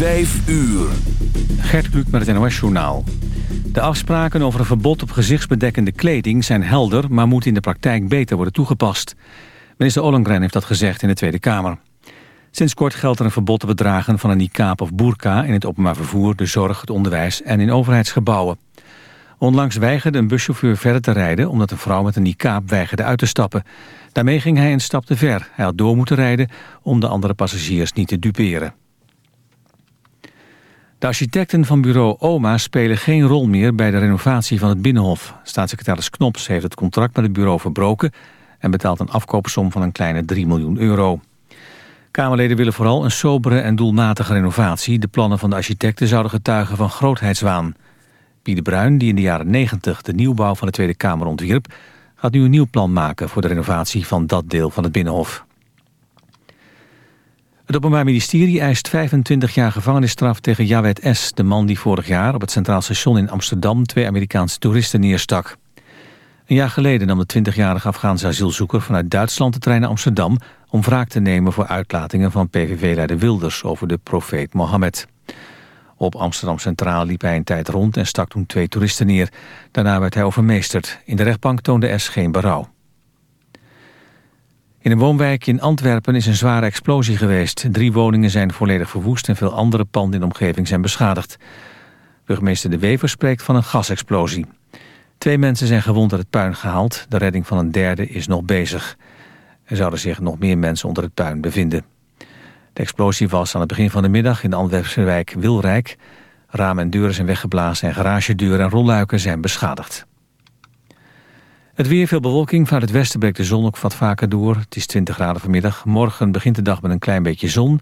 Vijf uur. Gert Kluk met het NOS-journaal. De afspraken over een verbod op gezichtsbedekkende kleding zijn helder... maar moeten in de praktijk beter worden toegepast. Minister Ollengren heeft dat gezegd in de Tweede Kamer. Sinds kort geldt er een verbod op het dragen van een niqab of burka... in het openbaar vervoer, de zorg, het onderwijs en in overheidsgebouwen. Onlangs weigerde een buschauffeur verder te rijden... omdat een vrouw met een niqab weigerde uit te stappen. Daarmee ging hij een stap te ver. Hij had door moeten rijden om de andere passagiers niet te duperen. De architecten van bureau OMA spelen geen rol meer bij de renovatie van het Binnenhof. Staatssecretaris Knops heeft het contract met het bureau verbroken... en betaalt een afkoopsom van een kleine 3 miljoen euro. Kamerleden willen vooral een sobere en doelmatige renovatie. De plannen van de architecten zouden getuigen van grootheidswaan. Pieter Bruin, die in de jaren 90 de nieuwbouw van de Tweede Kamer ontwierp... gaat nu een nieuw plan maken voor de renovatie van dat deel van het Binnenhof. Het Openbaar Ministerie eist 25 jaar gevangenisstraf tegen Jawed S., de man die vorig jaar op het Centraal Station in Amsterdam twee Amerikaanse toeristen neerstak. Een jaar geleden nam de 20-jarige Afghaanse asielzoeker vanuit Duitsland de trein naar Amsterdam om wraak te nemen voor uitlatingen van PVV-leider Wilders over de profeet Mohammed. Op Amsterdam Centraal liep hij een tijd rond en stak toen twee toeristen neer. Daarna werd hij overmeesterd. In de rechtbank toonde S geen berouw. In een woonwijk in Antwerpen is een zware explosie geweest. Drie woningen zijn volledig verwoest en veel andere panden in de omgeving zijn beschadigd. Burgemeester De Wever spreekt van een gasexplosie. Twee mensen zijn gewond uit het puin gehaald. De redding van een derde is nog bezig. Er zouden zich nog meer mensen onder het puin bevinden. De explosie was aan het begin van de middag in de Antwerpse wijk Wilrijk. Ramen en deuren zijn weggeblazen en garagedeuren en rolluiken zijn beschadigd. Het weer, veel bewolking. Vanuit het westen breekt de zon ook wat vaker door. Het is 20 graden vanmiddag. Morgen begint de dag met een klein beetje zon.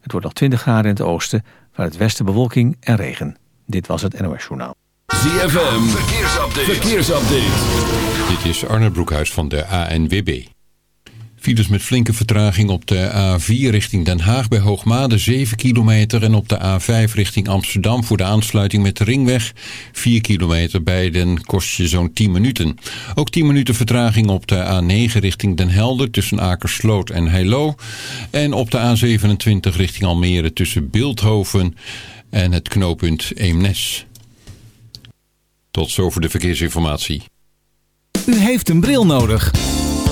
Het wordt nog 20 graden in het oosten. Vanuit het westen bewolking en regen. Dit was het NOS Journaal. ZFM, verkeersupdate. verkeersupdate. Dit is Arne Broekhuis van de ANWB. Files met flinke vertraging op de A4 richting Den Haag bij Hoogmade 7 kilometer en op de A5 richting Amsterdam voor de aansluiting met de ringweg 4 kilometer. Bij den kost je zo'n 10 minuten. Ook 10 minuten vertraging op de A9 richting Den Helder tussen Akersloot en Heilo. En op de A27 richting Almere tussen Beeldhoven en het knooppunt Eemnes. Tot zover de verkeersinformatie. U heeft een bril nodig.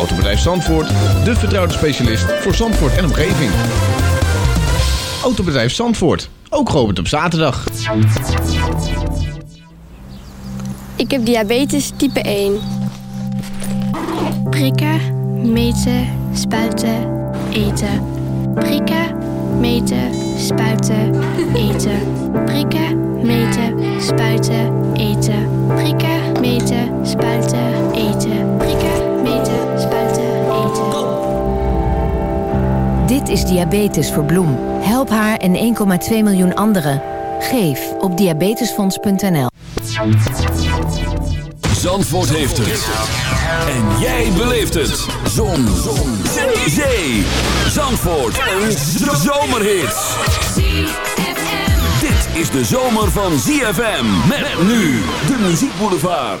Autobedrijf Zandvoort, de vertrouwde specialist voor Zandvoort en omgeving. Autobedrijf Zandvoort, ook geopend op zaterdag. Ik heb diabetes type 1. Prikken, meten, spuiten, eten. Prikken, meten, spuiten, eten. Prikken, meten, spuiten, eten. Prikken, meten, spuiten, is Diabetes voor Bloem. Help haar en 1,2 miljoen anderen. Geef op diabetesfonds.nl. Zandvoort heeft het. En jij beleeft het. Zon. Zon. Zee. Zandvoort. Een zomerhit. Dit is de zomer van ZFM. Met nu de muziekboulevard.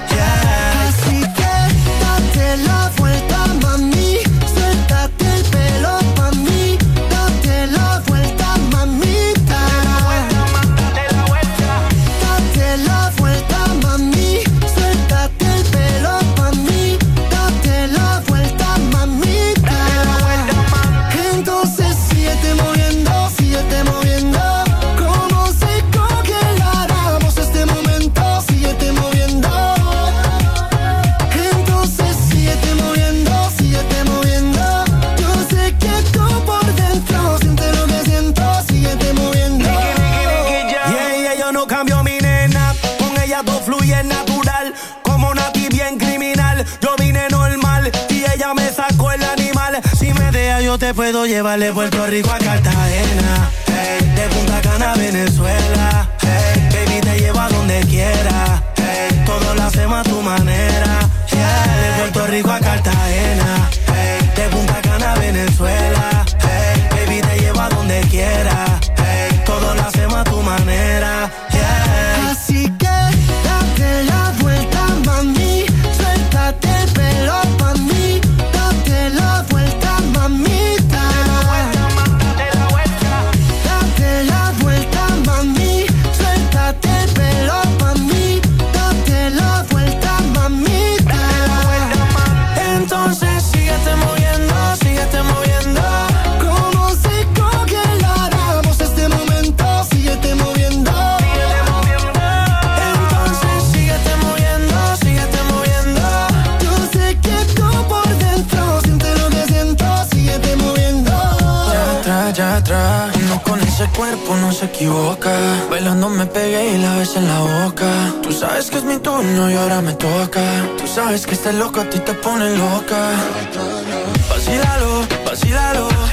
rico acá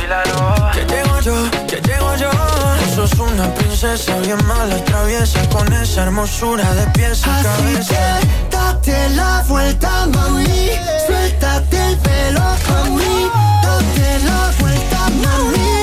bailalo. Ya llego yo, ya llego yo. Sos una princesa bien mala traviesa con esa hermosura de pies a cabeza. Date la vuelta, mami. Suéltate el pelo, mami. Date la vuelta, mami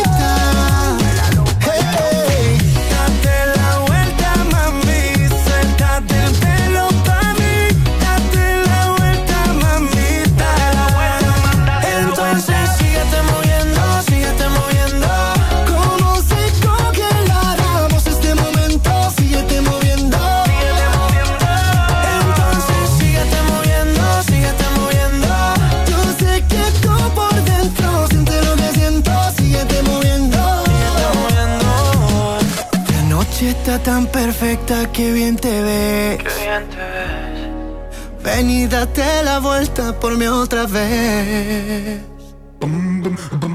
perfecta, qué bien te ves. Qué bien te ves. Ven y date la vuelta por mí otra vez. Bum, bum, bum.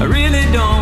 I really don't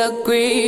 disagree.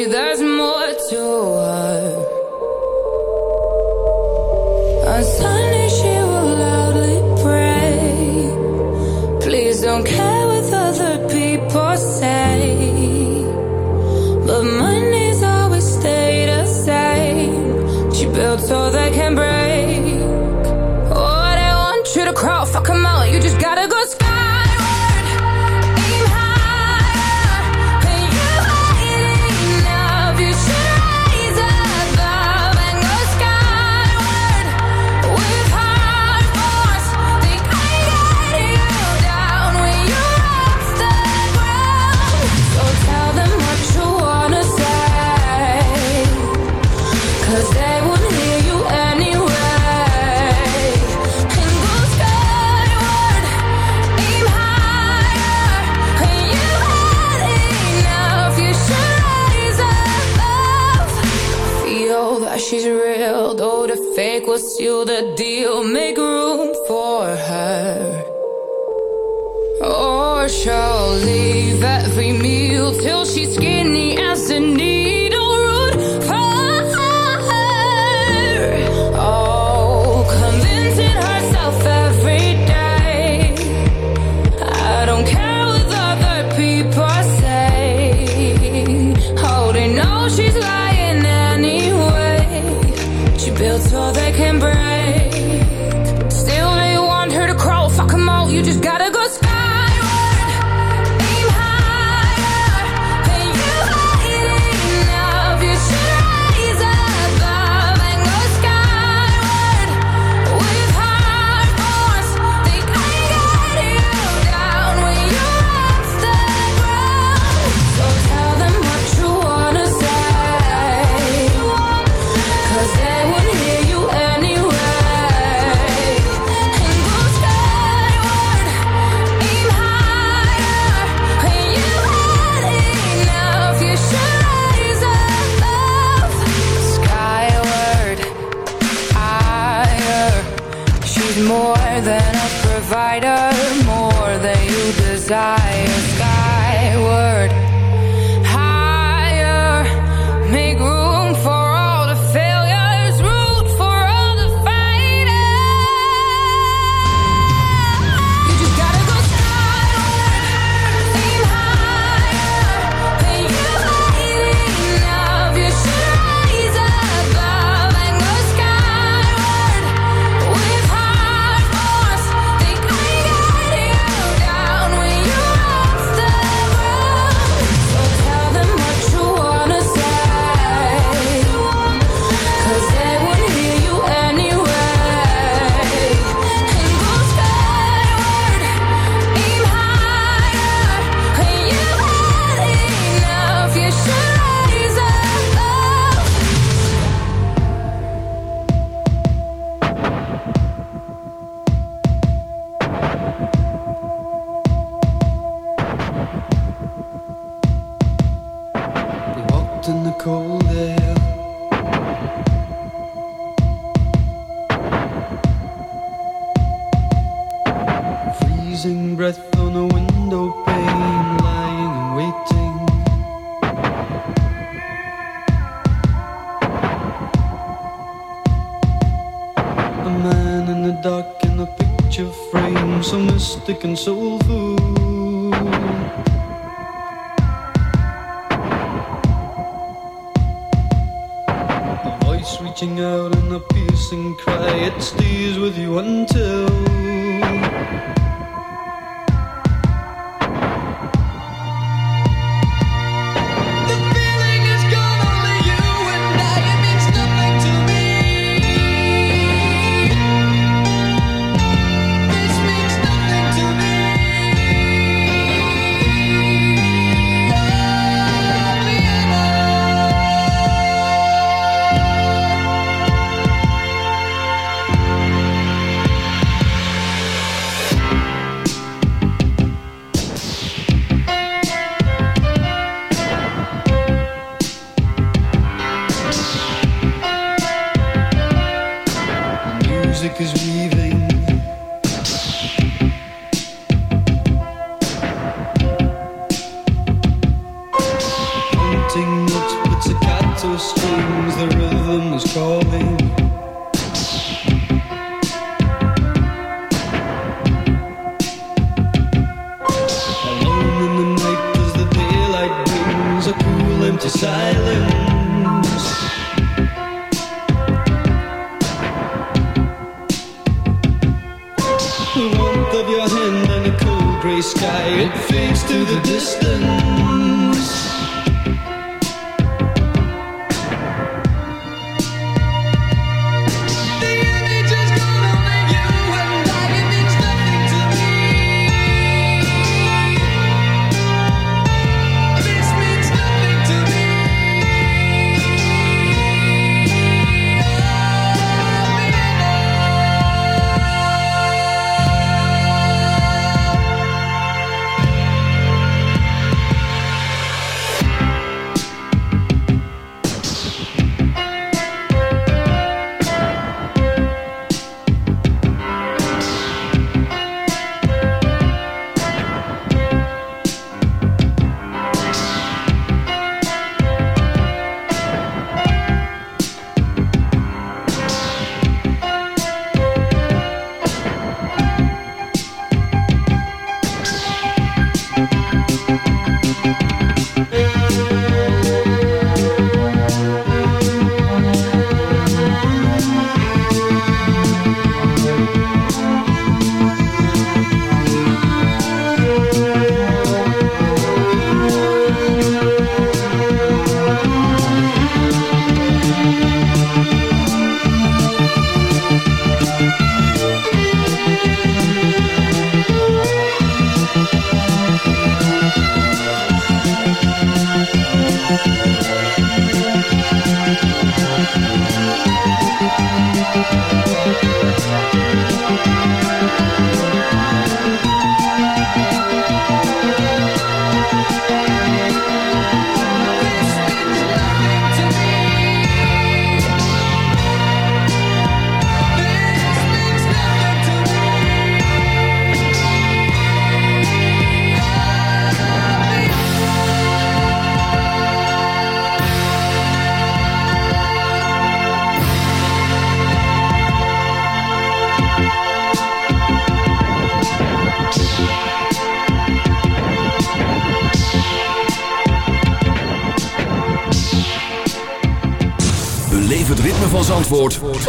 so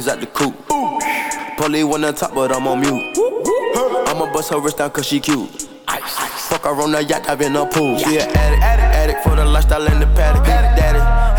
Blow the the coop. One on top, but I'm on mute. I'ma bust her wrist down cause she cute. Fuck her on the yacht, I've been a pool. She an addict, addict, addict for the lifestyle and the paddock. Daddy,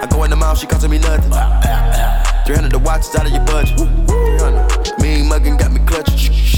I go in the mouth, she costing me nothing. 300 the watch is out of your budget. 300. Mean muggin' got me clutching.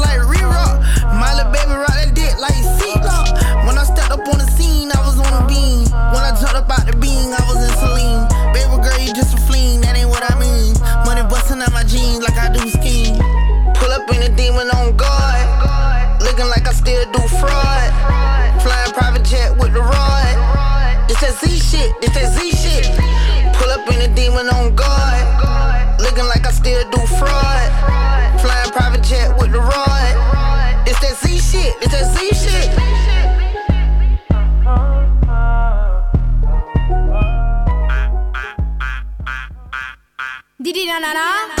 shit, it's that Z shit. Pull up in a demon on guard. Looking like I still do fraud. Flying private jet with the rod. It's that Z shit, it's that Z shit. Didi na na na.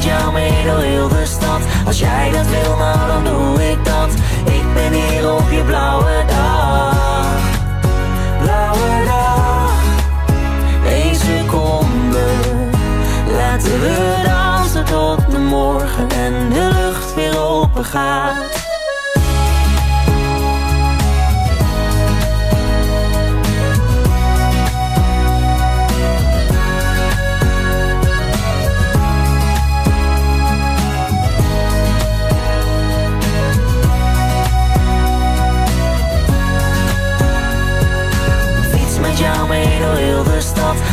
Met jou mee heel de stad, als jij dat wil, nou dan doe ik dat. Ik ben hier op je blauwe dag, blauwe dag, één seconde. Laten we dansen tot de morgen en de lucht weer open gaat.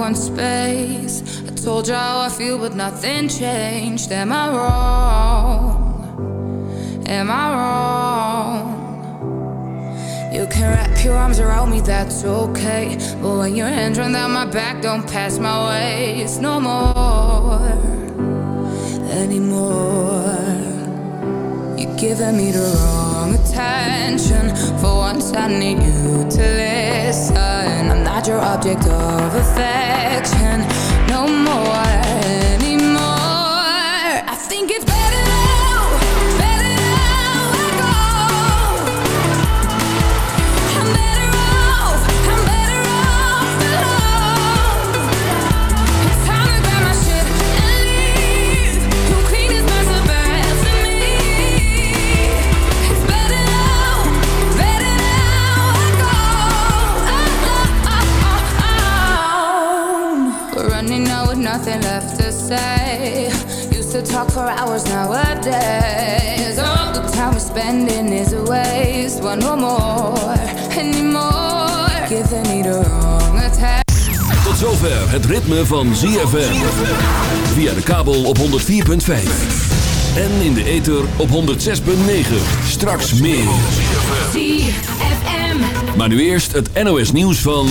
want space. I told you how I feel, but nothing changed. Am I wrong? Am I wrong? You can wrap your arms around me, that's okay. But when your hands run down my back, don't pass my way. It's no more anymore. You're giving me the wrong attention. For once, I need you to listen. Not your object of affection. No more say. Used to talk for hours nowadays. All the time we're spending is a waste. No more anymore. Giving me the wrong attack. Tot zover het ritme van ZFM. Via de kabel op 104.5. En in de ether op 106.9. Straks meer. ZFM. Maar nu eerst het NOS nieuws van...